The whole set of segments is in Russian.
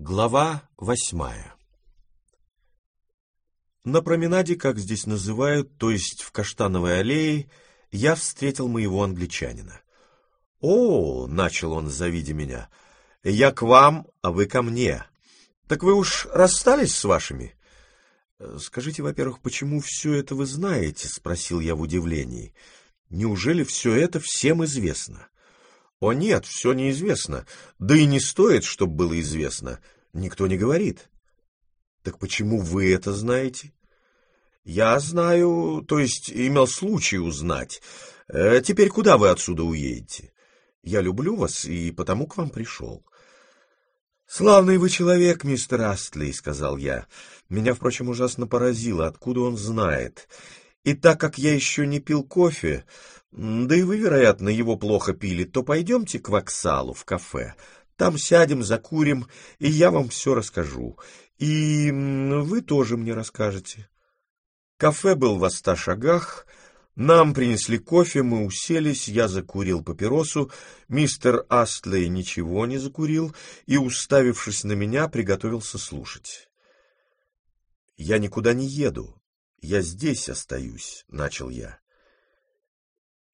Глава восьмая На променаде, как здесь называют, то есть в Каштановой аллее, я встретил моего англичанина. «О, — начал он, завидя меня, — я к вам, а вы ко мне. Так вы уж расстались с вашими?» «Скажите, во-первых, почему все это вы знаете?» — спросил я в удивлении. «Неужели все это всем известно?» «О нет, все неизвестно. Да и не стоит, чтобы было известно. Никто не говорит». «Так почему вы это знаете?» «Я знаю, то есть имел случай узнать. Э, теперь куда вы отсюда уедете?» «Я люблю вас и потому к вам пришел». «Славный вы человек, мистер Астли», — сказал я. Меня, впрочем, ужасно поразило, откуда он знает. И так как я еще не пил кофе, да и вы, вероятно, его плохо пили, то пойдемте к Воксалу в кафе. Там сядем, закурим, и я вам все расскажу. И вы тоже мне расскажете. Кафе был в ста шагах, нам принесли кофе, мы уселись, я закурил папиросу, мистер Астлей ничего не закурил и, уставившись на меня, приготовился слушать. «Я никуда не еду, я здесь остаюсь», — начал я.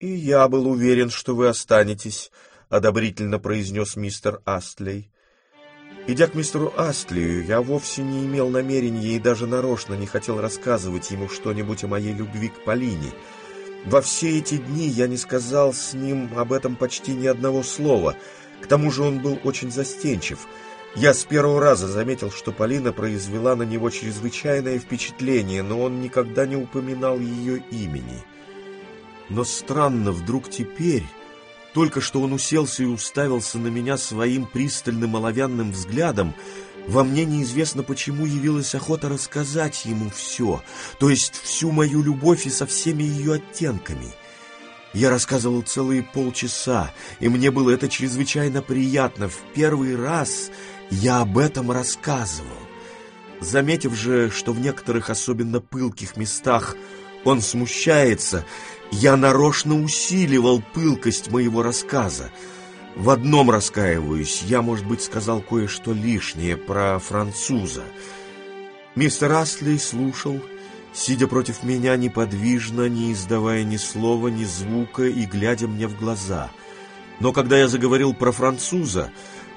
«И я был уверен, что вы останетесь», — одобрительно произнес мистер Астлей. Идя к мистеру Астлию, я вовсе не имел намерения и даже нарочно не хотел рассказывать ему что-нибудь о моей любви к Полине — во все эти дни я не сказал с ним об этом почти ни одного слова. К тому же он был очень застенчив. Я с первого раза заметил, что Полина произвела на него чрезвычайное впечатление, но он никогда не упоминал ее имени. Но странно, вдруг теперь, только что он уселся и уставился на меня своим пристальным оловянным взглядом, во мне неизвестно почему явилась охота рассказать ему все, то есть всю мою любовь и со всеми ее оттенками. Я рассказывал целые полчаса, и мне было это чрезвычайно приятно. В первый раз я об этом рассказывал. Заметив же, что в некоторых особенно пылких местах он смущается, я нарочно усиливал пылкость моего рассказа. В одном раскаиваюсь. Я, может быть, сказал кое-что лишнее про француза. Мистер Астли слушал, сидя против меня неподвижно, не издавая ни слова, ни звука и глядя мне в глаза. Но когда я заговорил про француза,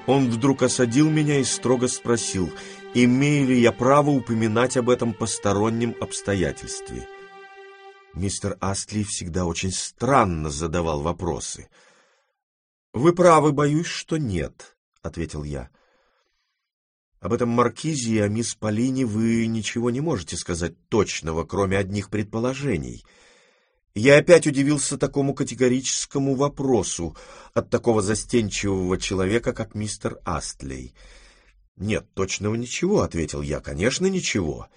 он вдруг осадил меня и строго спросил, имею ли я право упоминать об этом постороннем обстоятельстве. Мистер Астли всегда очень странно задавал вопросы — «Вы правы, боюсь, что нет», — ответил я. «Об этом маркизе и о мисс Полине вы ничего не можете сказать точного, кроме одних предположений». Я опять удивился такому категорическому вопросу от такого застенчивого человека, как мистер Астлей. «Нет, точного ничего», — ответил я, — «конечно, ничего».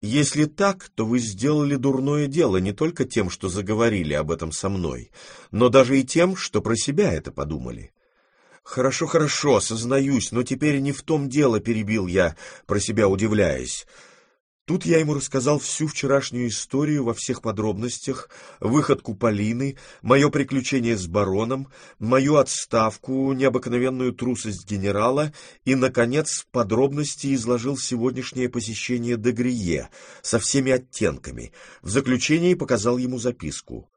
Если так, то вы сделали дурное дело не только тем, что заговорили об этом со мной, но даже и тем, что про себя это подумали. Хорошо, хорошо, сознаюсь, но теперь не в том дело, перебил я, про себя удивляясь. Тут я ему рассказал всю вчерашнюю историю во всех подробностях, выходку Полины, мое приключение с бароном, мою отставку, необыкновенную трусость генерала и, наконец, в подробности изложил сегодняшнее посещение Дегрие со всеми оттенками. В заключении показал ему записку.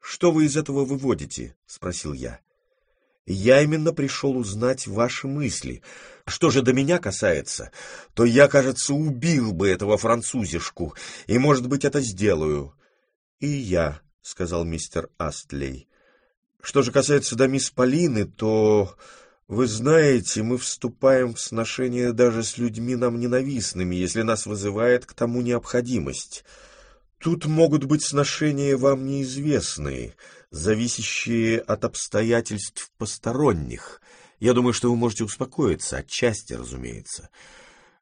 «Что вы из этого выводите?» — спросил я. Я именно пришел узнать ваши мысли. Что же до меня касается, то я, кажется, убил бы этого французишку, и, может быть, это сделаю. — И я, — сказал мистер Астлей. — Что же касается до мисс Полины, то... Вы знаете, мы вступаем в сношение даже с людьми нам ненавистными, если нас вызывает к тому необходимость. Тут могут быть сношения вам неизвестные, зависящие от обстоятельств посторонних. Я думаю, что вы можете успокоиться, отчасти, разумеется.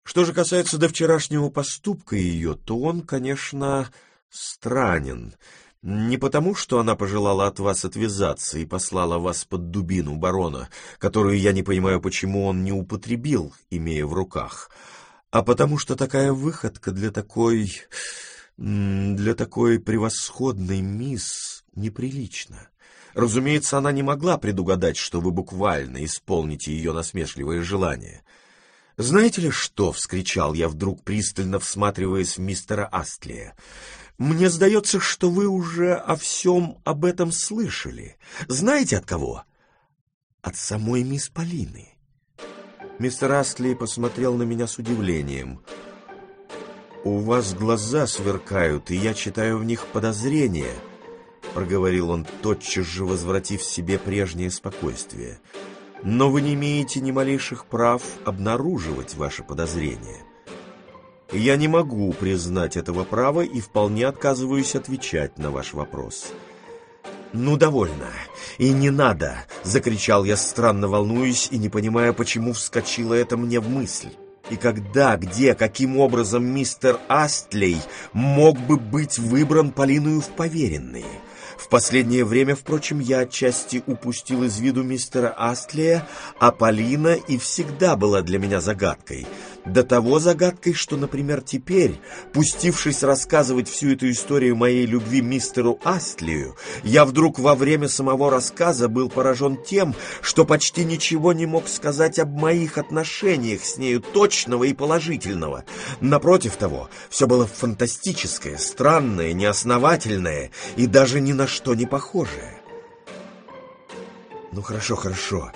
Что же касается до вчерашнего поступка ее, то он, конечно, странен. Не потому, что она пожелала от вас отвязаться и послала вас под дубину барона, которую я не понимаю, почему он не употребил, имея в руках, а потому что такая выходка для такой для такой превосходной мисс неприлично. Разумеется, она не могла предугадать, что вы буквально исполните ее насмешливое желание. «Знаете ли что?» — вскричал я вдруг, пристально всматриваясь в мистера Астлия. «Мне сдается, что вы уже о всем об этом слышали. Знаете от кого?» «От самой мисс Полины». Мистер Астли посмотрел на меня с удивлением. «У вас глаза сверкают, и я читаю в них подозрения», — проговорил он, тотчас же возвратив себе прежнее спокойствие но вы не имеете ни малейших прав обнаруживать ваши подозрения. Я не могу признать этого права и вполне отказываюсь отвечать на ваш вопрос. «Ну, довольно. И не надо!» — закричал я, странно волнуюсь и не понимая, почему вскочило это мне в мысль. И когда, где, каким образом мистер Астлей мог бы быть выбран Полиною в поверенные? В последнее время, впрочем, я отчасти упустил из виду мистера Астлия, а Полина и всегда была для меня загадкой — до того загадкой, что, например, теперь, пустившись рассказывать всю эту историю моей любви мистеру Астлию, я вдруг во время самого рассказа был поражен тем, что почти ничего не мог сказать об моих отношениях с нею точного и положительного. Напротив того, все было фантастическое, странное, неосновательное и даже ни на что не похожее. «Ну хорошо, хорошо»,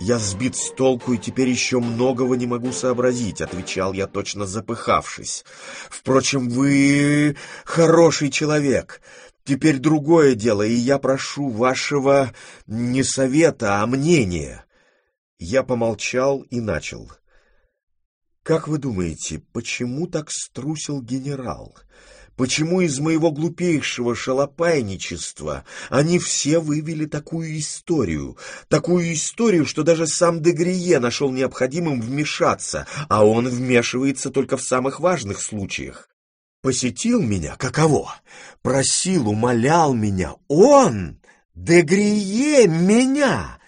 «Я сбит с толку и теперь еще многого не могу сообразить», — отвечал я, точно запыхавшись. «Впрочем, вы хороший человек. Теперь другое дело, и я прошу вашего не совета, а мнения». Я помолчал и начал. «Как вы думаете, почему так струсил генерал?» Почему из моего глупейшего шалопайничества они все вывели такую историю? Такую историю, что даже сам Дегрие нашел необходимым вмешаться, а он вмешивается только в самых важных случаях. Посетил меня, каково? Просил, умолял меня. Он! Дегрие меня!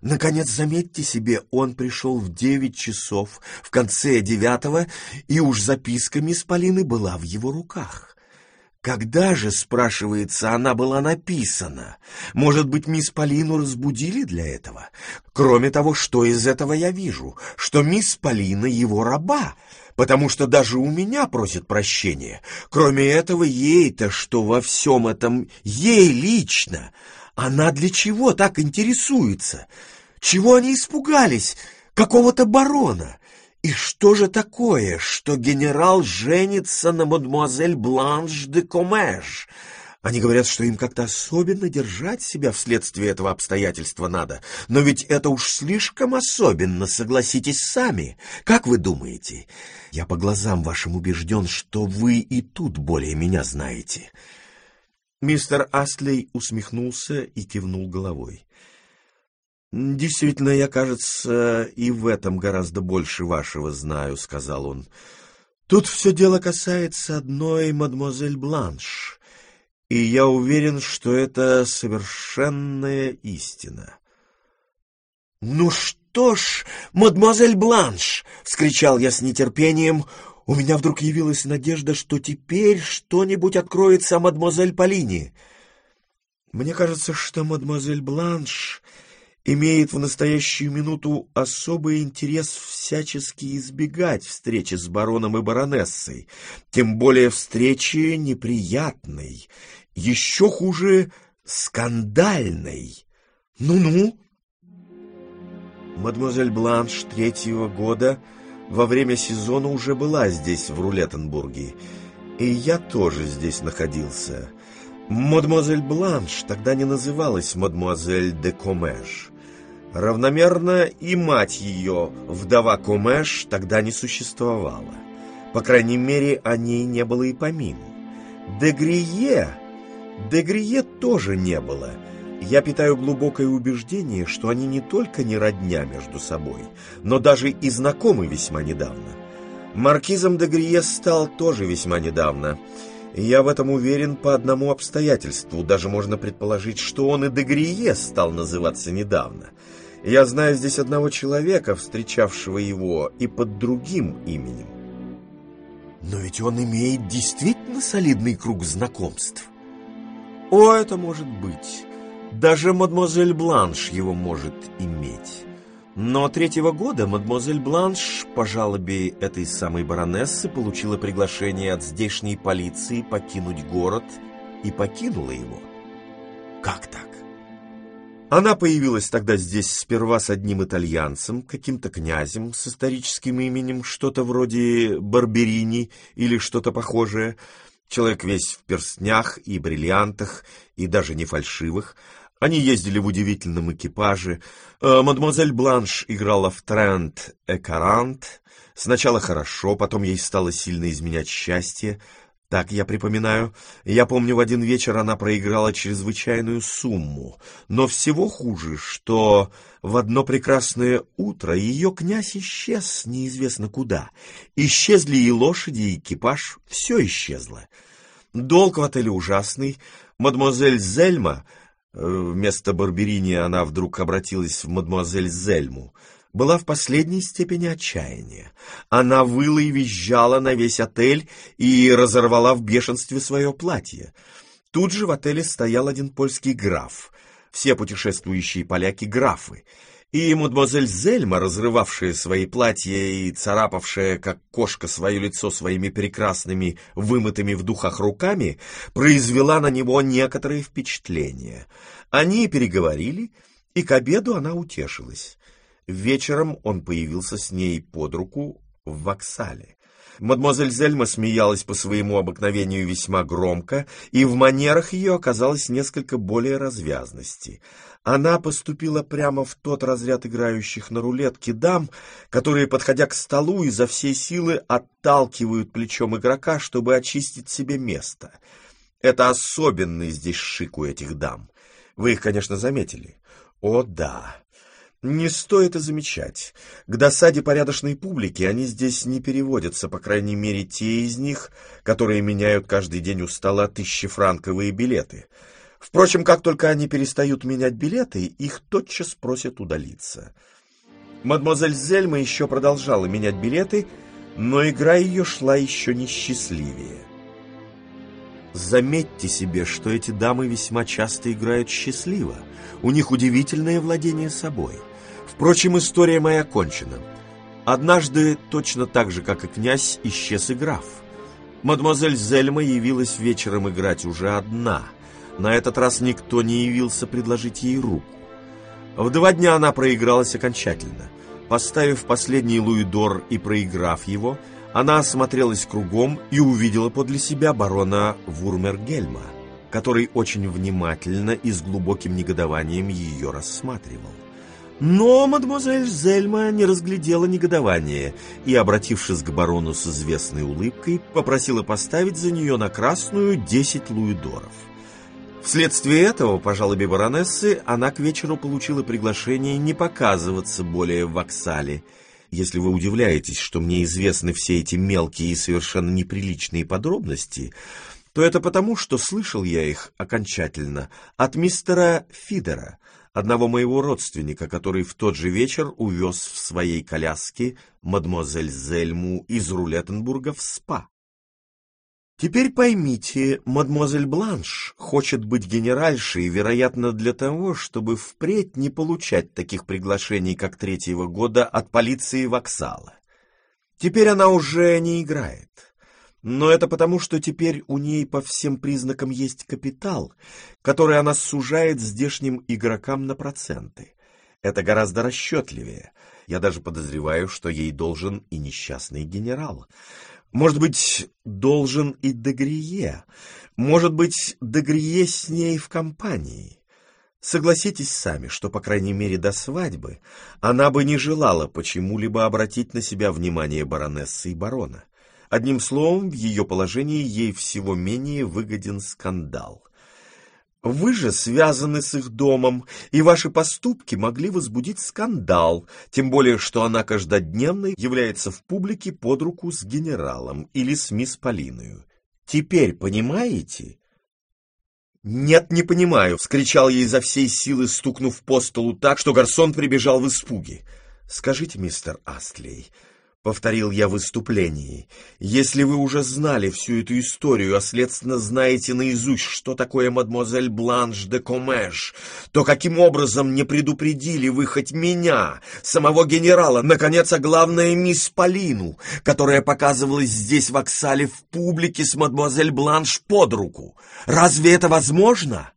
Наконец, заметьте себе, он пришел в девять часов, в конце девятого, и уж записка мисс Полины была в его руках. Когда же, спрашивается, она была написана? Может быть, мисс Полину разбудили для этого? Кроме того, что из этого я вижу? Что мисс Полина его раба, потому что даже у меня просит прощения. Кроме этого, ей-то что во всем этом, ей лично, она для чего так интересуется? Чего они испугались? Какого-то барона? И что же такое, что генерал женится на мадемуазель Бланш де Комеж? Они говорят, что им как-то особенно держать себя вследствие этого обстоятельства надо. Но ведь это уж слишком особенно, согласитесь сами. Как вы думаете? Я по глазам вашим убежден, что вы и тут более меня знаете. Мистер Астлей усмехнулся и кивнул головой. «Действительно, я, кажется, и в этом гораздо больше вашего знаю», — сказал он. «Тут все дело касается одной мадемуазель Бланш, и я уверен, что это совершенная истина». «Ну что ж, мадемуазель Бланш!» — вскричал я с нетерпением. «У меня вдруг явилась надежда, что теперь что-нибудь откроется о мадемуазель Полине». «Мне кажется, что мадемуазель Бланш...» имеет в настоящую минуту особый интерес всячески избегать встречи с бароном и баронессой, тем более встречи неприятной, еще хуже скандальной. Ну-ну. Мадемуазель Бланш третьего года во время сезона уже была здесь, в Рулеттенбурге, и я тоже здесь находился. Мадемуазель Бланш тогда не называлась мадемуазель де Комеш. Равномерно и мать ее, вдова Кумеш, тогда не существовала. По крайней мере, о ней не было и помину. Дегрие... Дегрие тоже не было. Я питаю глубокое убеждение, что они не только не родня между собой, но даже и знакомы весьма недавно. Маркизом Дегрие стал тоже весьма недавно. Я в этом уверен по одному обстоятельству. Даже можно предположить, что он и Дегрие стал называться недавно — я знаю здесь одного человека, встречавшего его и под другим именем. Но ведь он имеет действительно солидный круг знакомств. О, это может быть. Даже мадемуазель Бланш его может иметь. Но третьего года мадемуазель Бланш по жалобе этой самой баронессы получила приглашение от здешней полиции покинуть город и покинула его. Как так? Она появилась тогда здесь сперва с одним итальянцем, каким-то князем с историческим именем, что-то вроде Барберини или что-то похожее. Человек весь в перстнях и бриллиантах, и даже не фальшивых. Они ездили в удивительном экипаже. Э, мадемуазель Бланш играла в Трент Экарант. Сначала хорошо, потом ей стало сильно изменять счастье. Так я припоминаю. Я помню, в один вечер она проиграла чрезвычайную сумму. Но всего хуже, что в одно прекрасное утро ее князь исчез неизвестно куда. Исчезли и лошади, и экипаж. Все исчезло. Долг в отеле ужасный. Мадемуазель Зельма вместо Барберини она вдруг обратилась в мадемуазель Зельму, была в последней степени отчаяния. Она выла и визжала на весь отель и разорвала в бешенстве свое платье. Тут же в отеле стоял один польский граф. Все путешествующие поляки — графы — и мадемуазель Зельма, разрывавшая свои платья и царапавшая, как кошка, свое лицо своими прекрасными, вымытыми в духах руками, произвела на него некоторые впечатления. Они переговорили, и к обеду она утешилась. Вечером он появился с ней под руку в воксале. Мадемуазель Зельма смеялась по своему обыкновению весьма громко, и в манерах ее оказалось несколько более развязности. Она поступила прямо в тот разряд играющих на рулетке дам, которые, подходя к столу, изо всей силы отталкивают плечом игрока, чтобы очистить себе место. Это особенный здесь шик у этих дам. Вы их, конечно, заметили. О, да. Не стоит и замечать. К досаде порядочной публики они здесь не переводятся, по крайней мере, те из них, которые меняют каждый день у стола тысячефранковые билеты. Впрочем, как только они перестают менять билеты, их тотчас просят удалиться. Мадемуазель Зельма еще продолжала менять билеты, но игра ее шла еще несчастливее. Заметьте себе, что эти дамы весьма часто играют счастливо. У них удивительное владение собой. Впрочем, история моя кончена. Однажды, точно так же, как и князь, исчез и граф. Мадемуазель Зельма явилась вечером играть уже одна. На этот раз никто не явился предложить ей руку. В два дня она проигралась окончательно. Поставив последний луидор и проиграв его, она осмотрелась кругом и увидела подле себя барона Вурмергельма, который очень внимательно и с глубоким негодованием ее рассматривал. Но мадемуазель Зельма не разглядела негодования и, обратившись к барону с известной улыбкой, попросила поставить за нее на красную десять луидоров. Вследствие этого, по жалобе баронессы, она к вечеру получила приглашение не показываться более в воксале. Если вы удивляетесь, что мне известны все эти мелкие и совершенно неприличные подробности, то это потому, что слышал я их окончательно от мистера Фидера, одного моего родственника, который в тот же вечер увез в своей коляске мадемуазель Зельму из Рулеттенбурга в СПА. Теперь поймите, мадемуазель Бланш хочет быть генеральшей, вероятно, для того, чтобы впредь не получать таких приглашений, как третьего года от полиции Воксала. Теперь она уже не играет. Но это потому, что теперь у ней по всем признакам есть капитал, который она сужает здешним игрокам на проценты. Это гораздо расчетливее. Я даже подозреваю, что ей должен и несчастный генерал. Может быть, должен и Дегрие. Может быть, Дегрие с ней в компании. Согласитесь сами, что, по крайней мере, до свадьбы она бы не желала почему-либо обратить на себя внимание баронессы и барона. Одним словом, в ее положении ей всего менее выгоден скандал. Вы же связаны с их домом, и ваши поступки могли возбудить скандал, тем более, что она каждодневно является в публике под руку с генералом или с мисс Полиною. Теперь понимаете? «Нет, не понимаю!» — вскричал ей изо всей силы, стукнув по столу так, что гарсон прибежал в испуге. «Скажите, мистер Астлей, повторил я в выступлении. Если вы уже знали всю эту историю, а следственно знаете наизусть, что такое мадемуазель Бланш де Комеш, то каким образом не предупредили вы хоть меня, самого генерала, наконец, а главное, мисс Полину, которая показывалась здесь в Оксале в публике с мадемуазель Бланш под руку? Разве это возможно?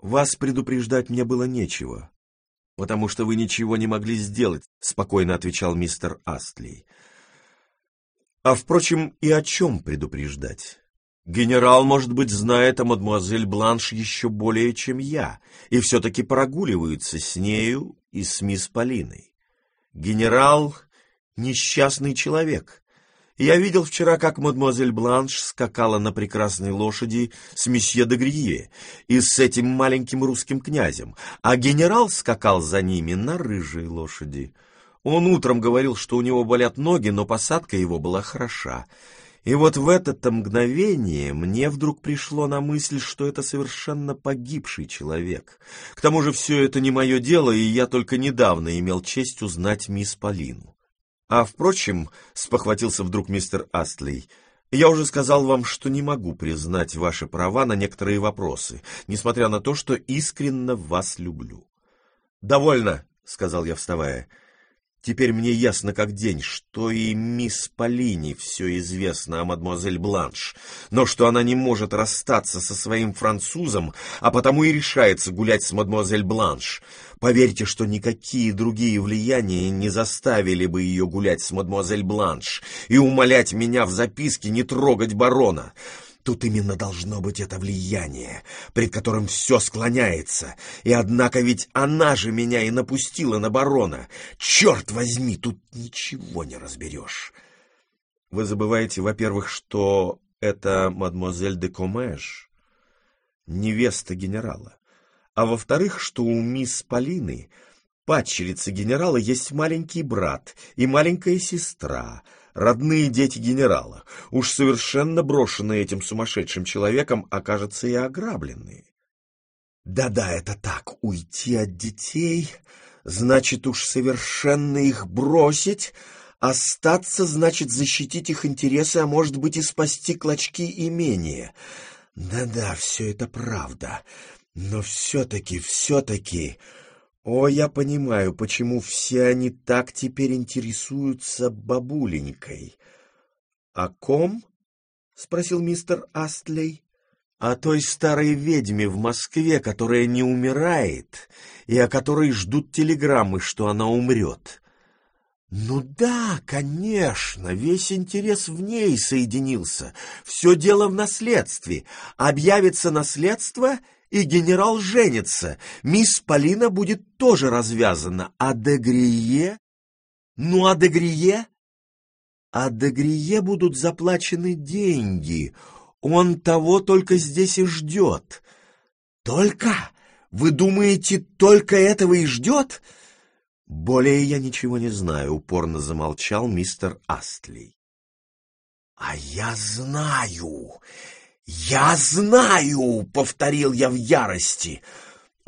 Вас предупреждать мне было нечего потому что вы ничего не могли сделать», — спокойно отвечал мистер Астли. «А, впрочем, и о чем предупреждать? Генерал, может быть, знает о мадемуазель Бланш еще более, чем я, и все-таки прогуливается с нею и с мисс Полиной. Генерал — несчастный человек, я видел вчера, как мадемуазель Бланш скакала на прекрасной лошади с месье де Грие и с этим маленьким русским князем, а генерал скакал за ними на рыжей лошади. Он утром говорил, что у него болят ноги, но посадка его была хороша. И вот в это мгновение мне вдруг пришло на мысль, что это совершенно погибший человек. К тому же все это не мое дело, и я только недавно имел честь узнать мисс Полину. А, впрочем, — спохватился вдруг мистер Астлей, — я уже сказал вам, что не могу признать ваши права на некоторые вопросы, несмотря на то, что искренне вас люблю. — Довольно, — сказал я, вставая. Теперь мне ясно как день, что и мисс Полини все известно о мадемуазель Бланш, но что она не может расстаться со своим французом, а потому и решается гулять с мадемуазель Бланш. Поверьте, что никакие другие влияния не заставили бы ее гулять с мадемуазель Бланш и умолять меня в записке не трогать барона. Тут именно должно быть это влияние, пред которым все склоняется. И однако ведь она же меня и напустила на барона. Черт возьми, тут ничего не разберешь. Вы забываете, во-первых, что это мадемуазель де Комеш, невеста генерала. А во-вторых, что у мисс Полины, падчерицы генерала, есть маленький брат и маленькая сестра — родные дети генерала, уж совершенно брошенные этим сумасшедшим человеком, окажутся и ограбленные. Да-да, это так, уйти от детей, значит уж совершенно их бросить, остаться значит защитить их интересы, а может быть и спасти клочки имения. Да-да, все это правда, но все-таки, все-таки... О, я понимаю, почему все они так теперь интересуются бабуленькой. — О ком? — спросил мистер Астлей. — О той старой ведьме в Москве, которая не умирает, и о которой ждут телеграммы, что она умрет. Ну да, конечно, весь интерес в ней соединился. Все дело в наследстве. Объявится наследство — и генерал женится. Мисс Полина будет тоже развязана. А Дегрие? Ну, а Дегрие? А Дегрие будут заплачены деньги. Он того только здесь и ждет. Только? Вы думаете, только этого и ждет? Более я ничего не знаю, упорно замолчал мистер Астлей. А я знаю. «Я знаю!» — повторил я в ярости.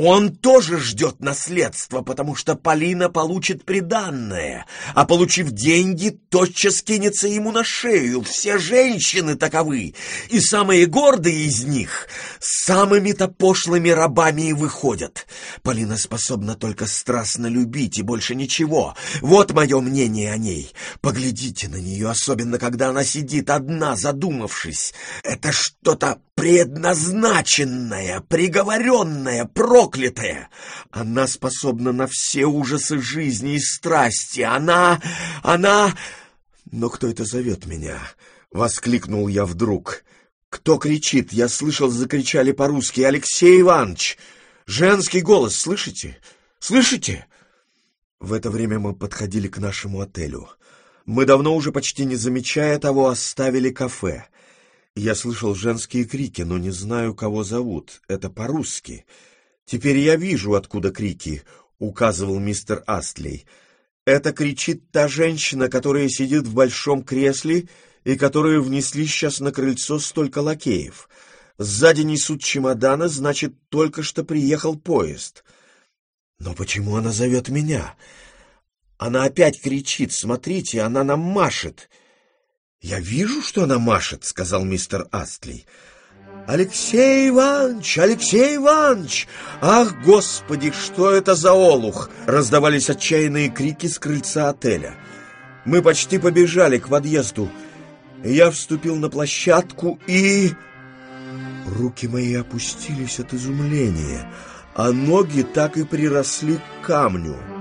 Он тоже ждет наследства, потому что Полина получит приданное, а получив деньги, тотчас кинется ему на шею. Все женщины таковы, и самые гордые из них самыми-то пошлыми рабами и выходят. Полина способна только страстно любить и больше ничего. Вот мое мнение о ней. Поглядите на нее, особенно когда она сидит одна, задумавшись. Это что-то предназначенная, приговоренная, проклятая. Она способна на все ужасы жизни и страсти. Она... она... Но кто это зовет меня? Воскликнул я вдруг. Кто кричит? Я слышал, закричали по-русски. Алексей Иванович! Женский голос, слышите? Слышите? В это время мы подходили к нашему отелю. Мы давно уже почти не замечая того оставили кафе. Я слышал женские крики, но не знаю, кого зовут. Это по-русски. Теперь я вижу, откуда крики, — указывал мистер Астлей. Это кричит та женщина, которая сидит в большом кресле и которую внесли сейчас на крыльцо столько лакеев. Сзади несут чемоданы, значит, только что приехал поезд. Но почему она зовет меня? Она опять кричит. Смотрите, она нам машет. «Я вижу, что она машет», — сказал мистер Астли. «Алексей Иванович! Алексей Иванович! Ах, Господи, что это за олух!» Раздавались отчаянные крики с крыльца отеля. Мы почти побежали к подъезду. Я вступил на площадку и... Руки мои опустились от изумления, а ноги так и приросли к камню.